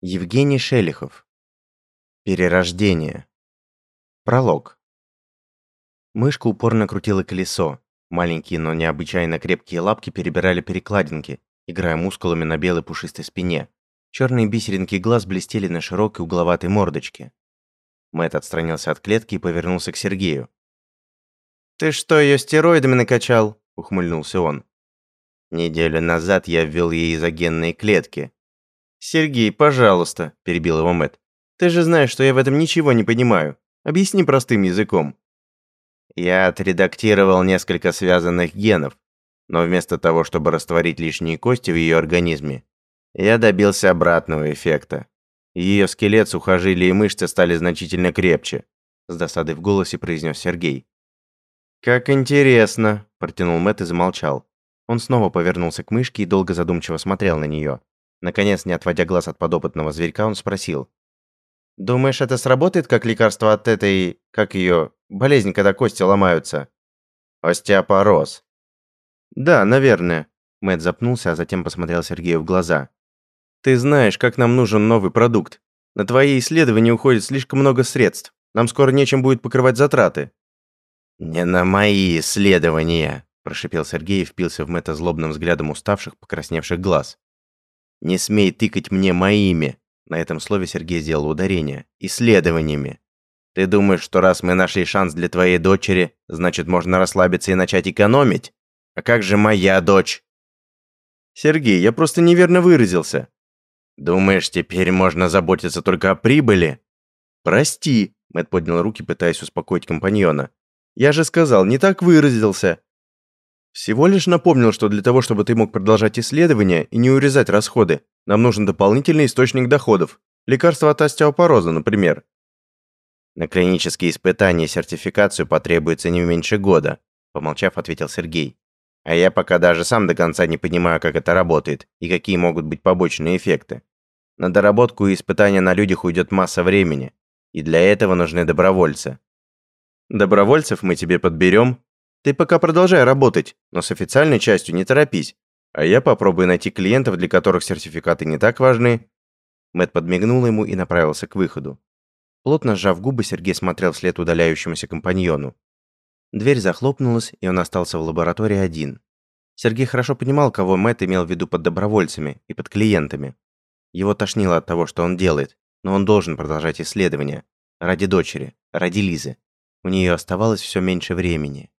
Евгений Шелихов. Перерождение. Пролог. Мышка упорно крутила колесо. Маленькие, но необычайно крепкие лапки перебирали перекладинки, играя мускулами на белой пушистой спине. Черные бисеринки глаз блестели на широкой угловатой мордочке. Мэтт отстранился от клетки и повернулся к Сергею. «Ты что, ее стероидами накачал?» – ухмыльнулся он. «Неделю назад я ввел ей изогенные клетки», «Сергей, пожалуйста», – перебил его Мэт. «Ты же знаешь, что я в этом ничего не понимаю. Объясни простым языком». Я отредактировал несколько связанных генов, но вместо того, чтобы растворить лишние кости в ее организме, я добился обратного эффекта. Ее скелет, сухожилия и мышцы стали значительно крепче, с досадой в голосе произнес Сергей. «Как интересно», – протянул Мэт и замолчал. Он снова повернулся к мышке и долго задумчиво смотрел на нее. Наконец, не отводя глаз от подопытного зверька, он спросил. «Думаешь, это сработает как лекарство от этой... как ее... болезни, когда кости ломаются?» «Остеопороз». «Да, наверное». Мэтт запнулся, а затем посмотрел Сергею в глаза. «Ты знаешь, как нам нужен новый продукт. На твои исследования уходит слишком много средств. Нам скоро нечем будет покрывать затраты». «Не на мои исследования», – прошипел Сергей и впился в Мэтта злобным взглядом уставших, покрасневших глаз. Не смей тыкать мне моими. На этом слове Сергей сделал ударение. Исследованиями. Ты думаешь, что раз мы нашли шанс для твоей дочери, значит, можно расслабиться и начать экономить? А как же моя дочь? Сергей, я просто неверно выразился. Думаешь, теперь можно заботиться только о прибыли? Прости, Мэтт поднял руки, пытаясь успокоить компаньона. Я же сказал, не так выразился. Всего лишь напомнил, что для того, чтобы ты мог продолжать исследования и не урезать расходы, нам нужен дополнительный источник доходов. Лекарство от остеопороза, например. На клинические испытания и сертификацию потребуется не меньше года, помолчав, ответил Сергей. А я пока даже сам до конца не понимаю, как это работает и какие могут быть побочные эффекты. На доработку и испытания на людях уйдет масса времени, и для этого нужны добровольцы. Добровольцев мы тебе подберем, ты пока продолжай работать, но с официальной частью не торопись. А я попробую найти клиентов, для которых сертификаты не так важны». Мэт подмигнул ему и направился к выходу. Плотно сжав губы, Сергей смотрел вслед удаляющемуся компаньону. Дверь захлопнулась, и он остался в лаборатории один. Сергей хорошо понимал, кого Мэт имел в виду под добровольцами и под клиентами. Его тошнило от того, что он делает, но он должен продолжать исследования. Ради дочери, ради Лизы. У нее оставалось все меньше времени.